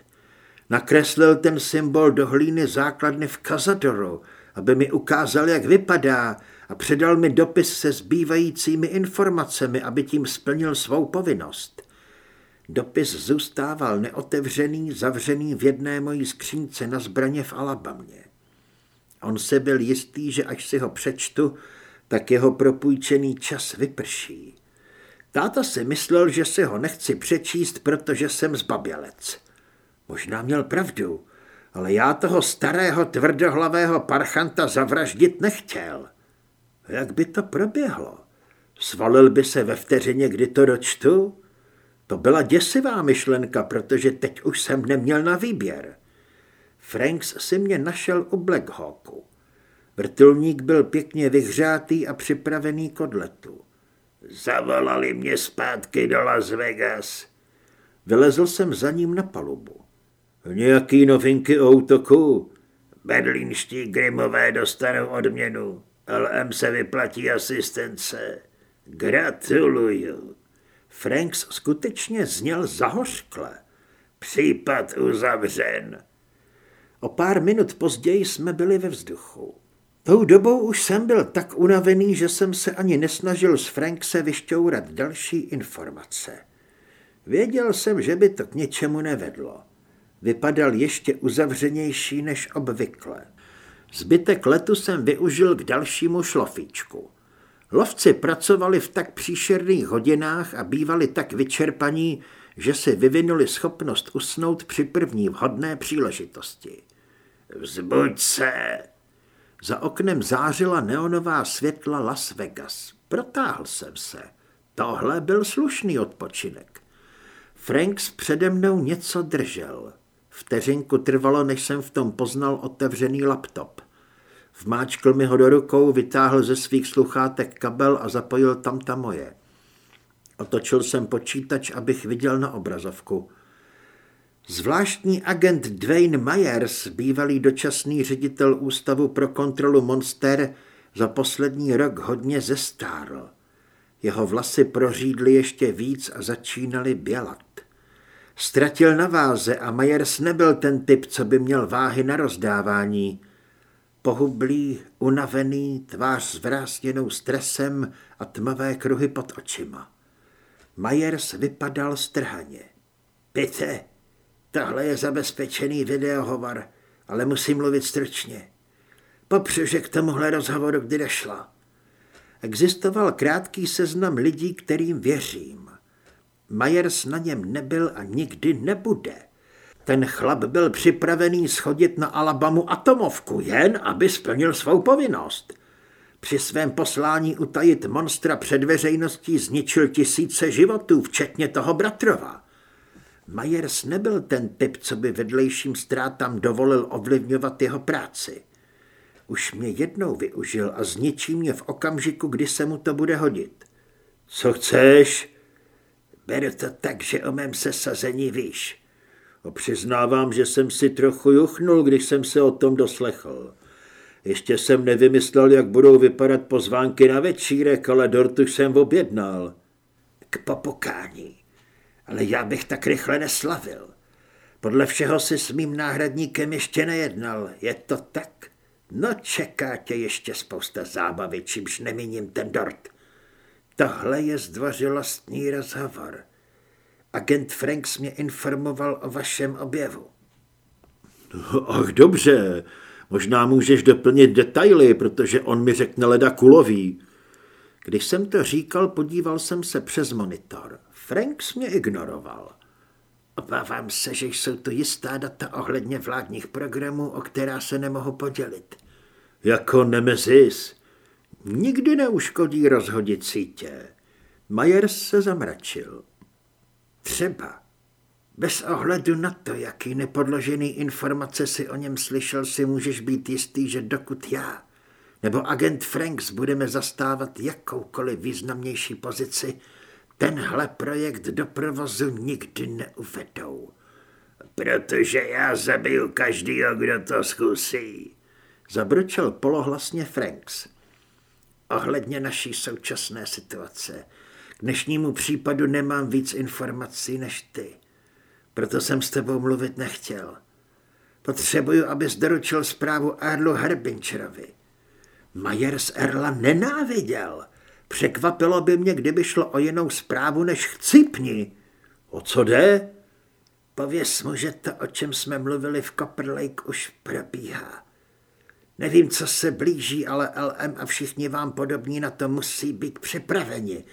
Nakreslil ten symbol do hlíny základny v Kazadoru, aby mi ukázal, jak vypadá a předal mi dopis se zbývajícími informacemi, aby tím splnil svou povinnost. Dopis zůstával neotevřený, zavřený v jedné mojí skřínce na zbraně v Alabamě. On se byl jistý, že až si ho přečtu, tak jeho propůjčený čas vyprší. Táta si myslel, že si ho nechci přečíst, protože jsem zbabělec. Možná měl pravdu, ale já toho starého tvrdohlavého parchanta zavraždit nechtěl. Jak by to proběhlo? Svalil by se ve vteřině, kdy to dočtu? To byla děsivá myšlenka, protože teď už jsem neměl na výběr. Franks si mě našel u Black Hawku. Vrtulník byl pěkně vyhřátý a připravený k odletu. Zavolali mě zpátky do Las Vegas. Vylezl jsem za ním na palubu. Nějaký novinky o útoku? Berlínští grimové dostanou odměnu. LM se vyplatí asistence. Gratuluju. Franks skutečně zněl zahořkle. Případ uzavřen. O pár minut později jsme byli ve vzduchu. Tou dobou už jsem byl tak unavený, že jsem se ani nesnažil z Frankse vyšťourat další informace. Věděl jsem, že by to k něčemu nevedlo. Vypadal ještě uzavřenější než obvykle. Zbytek letu jsem využil k dalšímu šlofíčku. Lovci pracovali v tak příšerných hodinách a bývali tak vyčerpaní, že si vyvinuli schopnost usnout při první vhodné příležitosti. Vzbuď se! Za oknem zářila neonová světla Las Vegas. Protáhl jsem se. Tohle byl slušný odpočinek. Franks přede mnou něco držel. Vteřinku trvalo, než jsem v tom poznal otevřený laptop. Vmáčkl mi ho do rukou, vytáhl ze svých sluchátek kabel a zapojil tam ta moje. Otočil jsem počítač, abych viděl na obrazovku. Zvláštní agent Dwayne Myers, bývalý dočasný ředitel Ústavu pro kontrolu monster, za poslední rok hodně zestárl. Jeho vlasy prořídly ještě víc a začínaly bělat. Ztratil na váze a Myers nebyl ten typ, co by měl váhy na rozdávání. Pohublý, unavený, tvář zvrásněnou stresem a tmavé kruhy pod očima. Majers vypadal strhaně. Pite, tohle je zabezpečený videohovor, ale musím mluvit stručně. Popřu, že k tomuhle rozhovoru kdy došla. Existoval krátký seznam lidí, kterým věřím. Majers na něm nebyl a nikdy nebude. Ten chlap byl připravený schodit na Alabamu atomovku, jen aby splnil svou povinnost. Při svém poslání utajit monstra před veřejností zničil tisíce životů, včetně toho bratrova. Majers nebyl ten typ, co by vedlejším ztrátám dovolil ovlivňovat jeho práci. Už mě jednou využil a zničí mě v okamžiku, kdy se mu to bude hodit. Co chceš? Beru to tak, že o mém sesazení víš. A přiznávám, že jsem si trochu juchnul, když jsem se o tom doslechl. Ještě jsem nevymyslel, jak budou vypadat pozvánky na večírek, ale dortu jsem objednal. K popokání. Ale já bych tak rychle neslavil. Podle všeho si s mým náhradníkem ještě nejednal. Je to tak? No čeká tě ještě spousta zábavy, čímž nemíním ten dort. Tohle je zdvořilostní rozhovor. Agent Franks mě informoval o vašem objevu. Ach, dobře. Možná můžeš doplnit detaily, protože on mi řekne leda kulový. Když jsem to říkal, podíval jsem se přes monitor. Franks mě ignoroval. Obávám se, že jsou to jistá data ohledně vládních programů, o která se nemohu podělit. Jako Nemezis. Nikdy neuškodí rozhodit sítě. Myers se zamračil. Třeba. Bez ohledu na to, jaký nepodložený informace si o něm slyšel, si můžeš být jistý, že dokud já nebo agent Franks budeme zastávat jakoukoliv významnější pozici, tenhle projekt do provozu nikdy neuvedou. Protože já zabiju každýho, kdo to zkusí. Zabručel polohlasně Franks. Ohledně naší současné situace. K dnešnímu případu nemám víc informací než ty. Proto jsem s tebou mluvit nechtěl. Potřebuju, abys doručil zprávu Erlu Herbinčerovi. Majers Erla nenáviděl. Překvapilo by mě, kdyby šlo o jinou zprávu než chcípni. O co jde? Pověz mu, že to, o čem jsme mluvili v Copper Lake, už probíhá. Nevím, co se blíží, ale LM a všichni vám podobní na to musí být připraveni.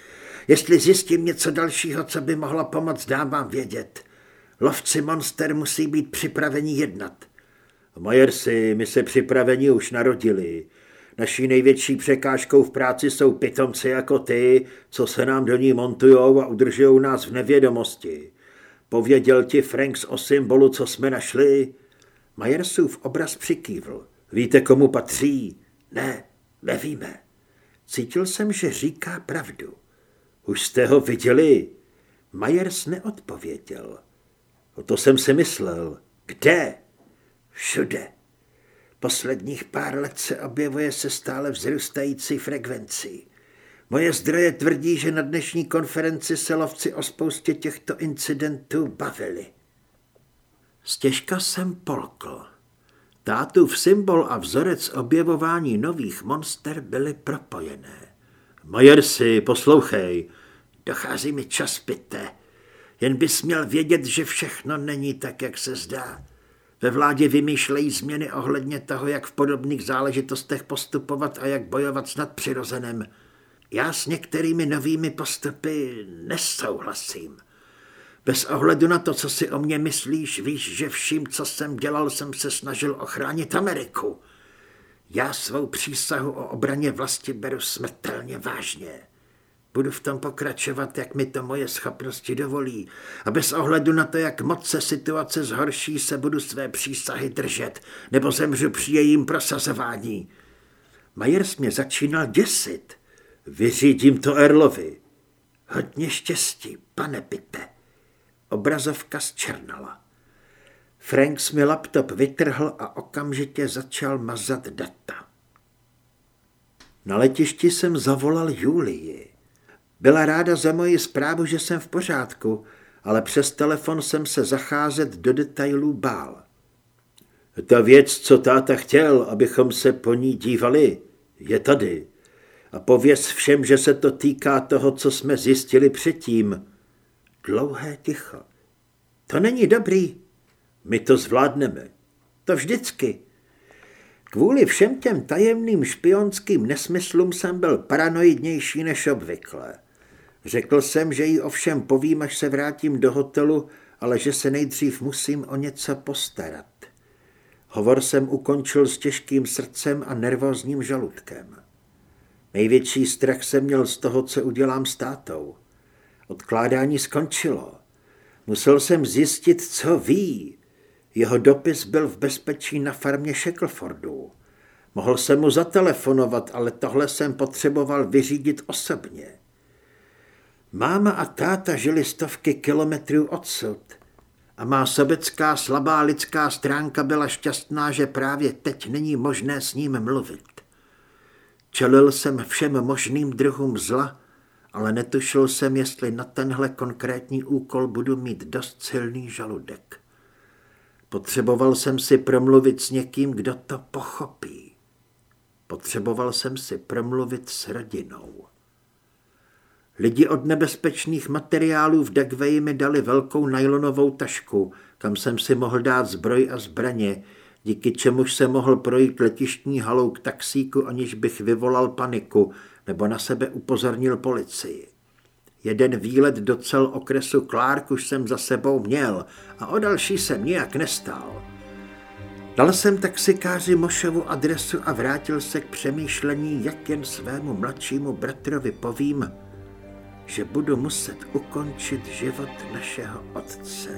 Jestli zjistím něco dalšího, co by mohlo pomoct, dám vám vědět. Lovci monster musí být připraveni jednat. Majersi, my se připraveni už narodili. Naší největší překážkou v práci jsou pitomci jako ty, co se nám do ní montujou a udržují nás v nevědomosti. Pověděl ti Franks o symbolu, co jsme našli? Majersův obraz přikývl. Víte, komu patří? Ne, nevíme. Cítil jsem, že říká pravdu. Už jste ho viděli? Majers neodpověděl. O to jsem si myslel. Kde? Všude. Posledních pár let se objevuje se stále vzrůstající frekvencí. Moje zdroje tvrdí, že na dnešní konferenci se lovci o spoustě těchto incidentů bavili. Stěžka jsem polkl. Tátův symbol a vzorec objevování nových monster byly propojené. Majersi, poslouchej. Dochází mi čas, pite. Jen bys měl vědět, že všechno není tak, jak se zdá. Ve vládě vymýšlejí změny ohledně toho, jak v podobných záležitostech postupovat a jak bojovat s nadpřirozeným. Já s některými novými postupy nesouhlasím. Bez ohledu na to, co si o mě myslíš, víš, že vším, co jsem dělal, jsem se snažil ochránit Ameriku. Já svou přísahu o obraně vlasti beru smrtelně vážně. Budu v tom pokračovat, jak mi to moje schopnosti dovolí a bez ohledu na to, jak moc se situace zhorší, se budu své přísahy držet nebo zemřu při jejím prosazování. Majers mě začínal děsit. Vyřídím to Erlovi. Hodně štěstí, pane Pite. Obrazovka zčernala. Franks mi laptop vytrhl a okamžitě začal mazat data. Na letišti jsem zavolal Julii. Byla ráda za moji zprávu, že jsem v pořádku, ale přes telefon jsem se zacházet do detailů bál. Ta věc, co táta chtěl, abychom se po ní dívali, je tady. A pověz všem, že se to týká toho, co jsme zjistili předtím. Dlouhé ticho. To není dobrý. My to zvládneme. To vždycky. Kvůli všem těm tajemným špionským nesmyslům jsem byl paranoidnější než obvykle. Řekl jsem, že jí ovšem povím, až se vrátím do hotelu, ale že se nejdřív musím o něco postarat. Hovor jsem ukončil s těžkým srdcem a nervózním žaludkem. Největší strach jsem měl z toho, co udělám s tátou. Odkládání skončilo. Musel jsem zjistit, co ví. Jeho dopis byl v bezpečí na farmě Shacklefordu. Mohl jsem mu zatelefonovat, ale tohle jsem potřeboval vyřídit osobně. Máma a táta žili stovky kilometrů odsud a má sobecká slabá lidská stránka byla šťastná, že právě teď není možné s ním mluvit. Čelil jsem všem možným druhům zla, ale netušil jsem, jestli na tenhle konkrétní úkol budu mít dost silný žaludek. Potřeboval jsem si promluvit s někým, kdo to pochopí. Potřeboval jsem si promluvit s rodinou. Lidi od nebezpečných materiálů v Dagway mi dali velkou nylonovou tašku, kam jsem si mohl dát zbroj a zbraně, díky čemuž se mohl projít letištní halou k taxíku, aniž bych vyvolal paniku nebo na sebe upozornil policii. Jeden výlet do cel okresu Clark už jsem za sebou měl a o další jsem nijak nestál. Dal jsem taxikáři Mošovu adresu a vrátil se k přemýšlení, jak jen svému mladšímu bratrovi povím, že budu muset ukončit život našeho otce.